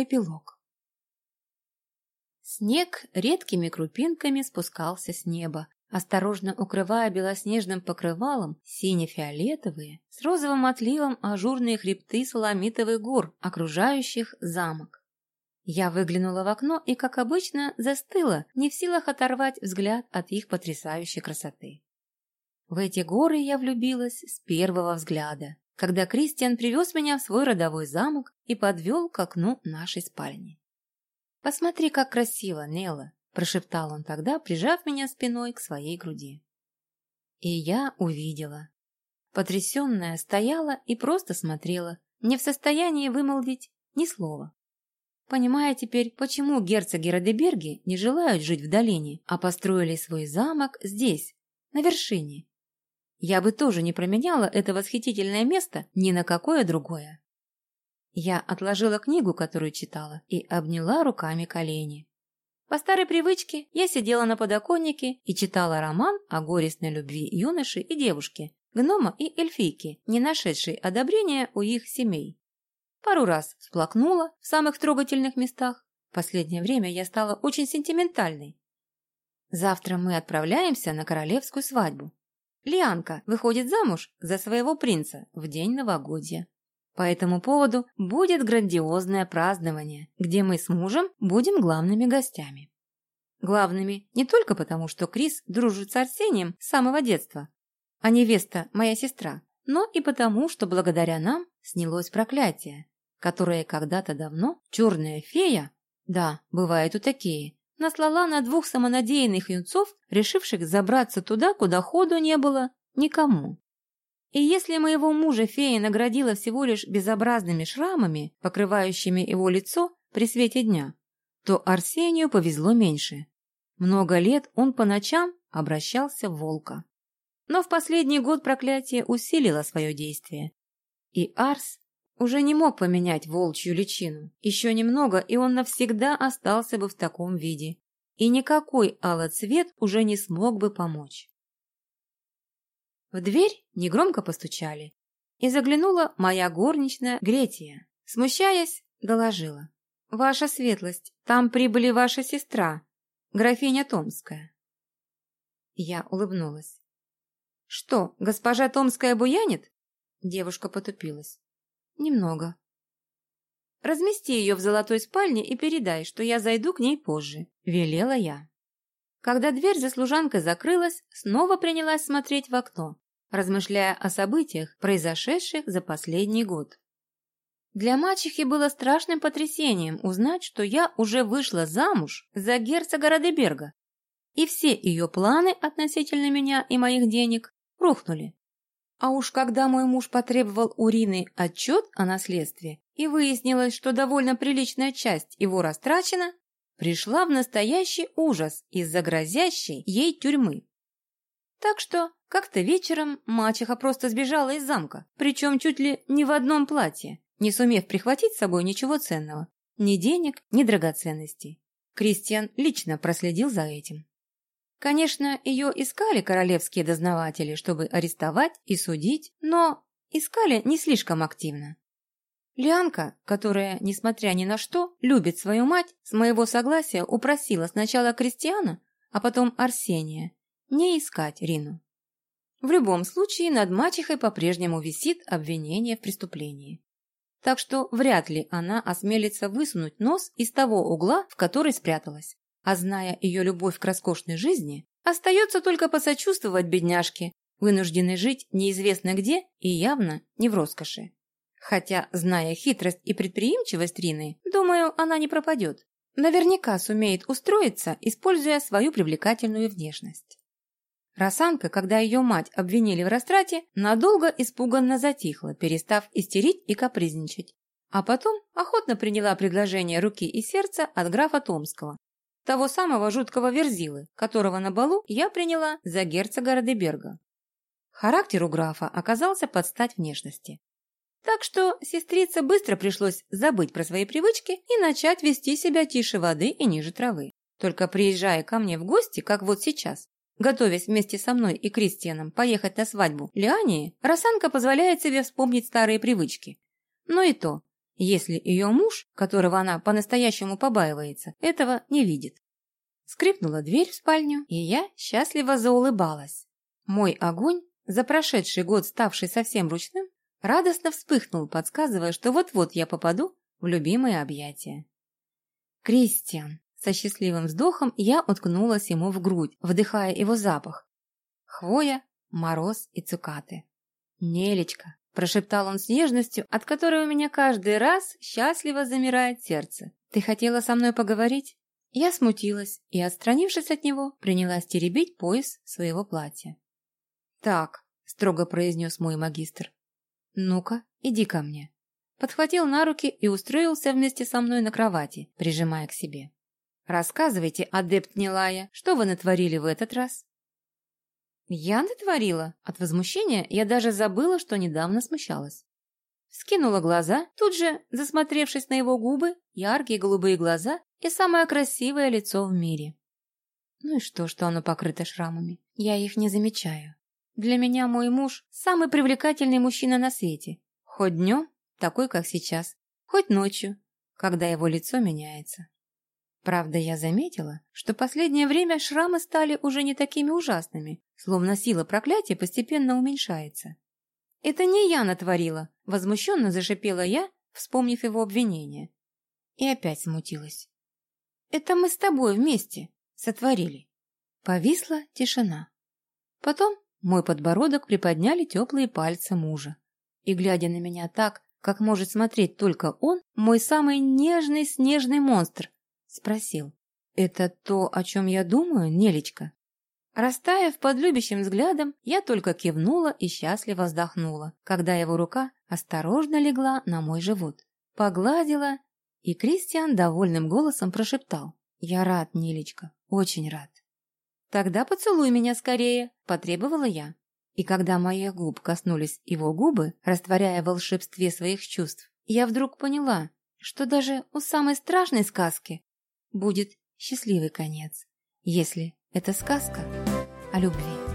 Эпилог. Снег редкими крупинками спускался с неба, осторожно укрывая белоснежным покрывалом сине-фиолетовые с розовым отливом ажурные хребты Соломитовых гор, окружающих замок. Я выглянула в окно и, как обычно, застыла, не в силах оторвать взгляд от их потрясающей красоты. В эти горы я влюбилась с первого взгляда, когда Кристиан привез меня в свой родовой замок и подвел к окну нашей спальни. «Посмотри, как красиво, Нелла!» – прошептал он тогда, прижав меня спиной к своей груди. И я увидела. Потрясенная стояла и просто смотрела, не в состоянии вымолвить ни слова. Понимая теперь, почему герцоги Радеберги не желают жить в долине, а построили свой замок здесь, на вершине. Я бы тоже не променяла это восхитительное место ни на какое другое. Я отложила книгу, которую читала, и обняла руками колени. По старой привычке я сидела на подоконнике и читала роман о горестной любви юноши и девушки, гнома и эльфийки, не нашедшей одобрения у их семей. Пару раз всплакнула в самых трогательных местах. В последнее время я стала очень сентиментальной. Завтра мы отправляемся на королевскую свадьбу. Лианка выходит замуж за своего принца в день новогодья. По этому поводу будет грандиозное празднование, где мы с мужем будем главными гостями. Главными не только потому, что Крис дружит с Арсением с самого детства, а невеста моя сестра, но и потому, что благодаря нам снялось проклятие, которое когда-то давно черная фея, да, бывают и такие, наслала на двух самонадеянных юнцов, решивших забраться туда, куда ходу не было никому. И если моего мужа фея наградила всего лишь безобразными шрамами, покрывающими его лицо при свете дня, то Арсению повезло меньше. Много лет он по ночам обращался в волка. Но в последний год проклятие усилило свое действие. И Арс уже не мог поменять волчью личину. Еще немного, и он навсегда остался бы в таком виде. И никакой алоцвет уже не смог бы помочь. В дверь негромко постучали. И заглянула моя горничная Гретия. Смущаясь, доложила. «Ваша светлость, там прибыли ваша сестра, графиня Томская». Я улыбнулась. «Что, госпожа Томская буянит?» Девушка потупилась. Немного. Размести ее в золотой спальне и передай, что я зайду к ней позже, велела я. Когда дверь за служанкой закрылась, снова принялась смотреть в окно, размышляя о событиях, произошедших за последний год. Для мачехи было страшным потрясением узнать, что я уже вышла замуж за герцога Радеберга, и все ее планы относительно меня и моих денег рухнули. А уж когда мой муж потребовал у Рины отчет о наследстве и выяснилось, что довольно приличная часть его растрачена, пришла в настоящий ужас из-за грозящей ей тюрьмы. Так что как-то вечером мачеха просто сбежала из замка, причем чуть ли не в одном платье, не сумев прихватить с собой ничего ценного, ни денег, ни драгоценностей. Кристиан лично проследил за этим. Конечно, ее искали королевские дознаватели, чтобы арестовать и судить, но искали не слишком активно. Лианка, которая, несмотря ни на что, любит свою мать, с моего согласия упросила сначала Кристиана, а потом Арсения, не искать Рину. В любом случае над мачехой по-прежнему висит обвинение в преступлении. Так что вряд ли она осмелится высунуть нос из того угла, в который спряталась. А зная ее любовь к роскошной жизни, остается только посочувствовать бедняжке, вынужденной жить неизвестно где и явно не в роскоши. Хотя, зная хитрость и предприимчивость Рины, думаю, она не пропадет. Наверняка сумеет устроиться, используя свою привлекательную внешность. Росанка, когда ее мать обвинили в растрате, надолго испуганно затихла, перестав истерить и капризничать. А потом охотно приняла предложение руки и сердца от графа Томского, того самого жуткого верзилы, которого на балу я приняла за герцога Радеберга. Характер у графа оказался под стать внешности. Так что сестрице быстро пришлось забыть про свои привычки и начать вести себя тише воды и ниже травы. Только приезжая ко мне в гости, как вот сейчас, готовясь вместе со мной и Кристианом поехать на свадьбу Лиании, Росанка позволяет себе вспомнить старые привычки. Но и то, если ее муж, которого она по-настоящему побаивается, этого не видит. Скрипнула дверь в спальню, и я счастливо заулыбалась. Мой огонь, за прошедший год ставший совсем ручным, радостно вспыхнул, подсказывая, что вот-вот я попаду в любимые объятия. «Кристиан!» Со счастливым вздохом я уткнулась ему в грудь, вдыхая его запах. Хвоя, мороз и цукаты. «Нелечка!» – прошептал он с нежностью, от которой у меня каждый раз счастливо замирает сердце. «Ты хотела со мной поговорить?» Я смутилась и, отстранившись от него, принялась теребить пояс своего платья. «Так», – строго произнес мой магистр, – «ну-ка, иди ко мне». Подхватил на руки и устроился вместе со мной на кровати, прижимая к себе. «Рассказывайте, адепт Нилая, что вы натворили в этот раз?» Я натворила. От возмущения я даже забыла, что недавно смущалась. Скинула глаза, тут же, засмотревшись на его губы, яркие голубые глаза и самое красивое лицо в мире. Ну и что, что оно покрыто шрамами? Я их не замечаю. Для меня мой муж – самый привлекательный мужчина на свете. Хоть днем, такой, как сейчас, хоть ночью, когда его лицо меняется. Правда, я заметила, что последнее время шрамы стали уже не такими ужасными, словно сила проклятия постепенно уменьшается. «Это не я натворила!» – возмущенно зашипела я, вспомнив его обвинение. И опять смутилась. «Это мы с тобой вместе сотворили». Повисла тишина. Потом мой подбородок приподняли теплые пальцы мужа. И, глядя на меня так, как может смотреть только он, мой самый нежный снежный монстр, Спросил. «Это то, о чем я думаю, Нелечка?» Растаяв под любящим взглядом, я только кивнула и счастливо вздохнула, когда его рука осторожно легла на мой живот. Погладила, и Кристиан довольным голосом прошептал. «Я рад, Нелечка, очень рад». «Тогда поцелуй меня скорее», – потребовала я. И когда моих губ коснулись его губы, растворяя в волшебстве своих чувств, я вдруг поняла, что даже у самой страшной сказки будет счастливый конец, если это сказка о любви.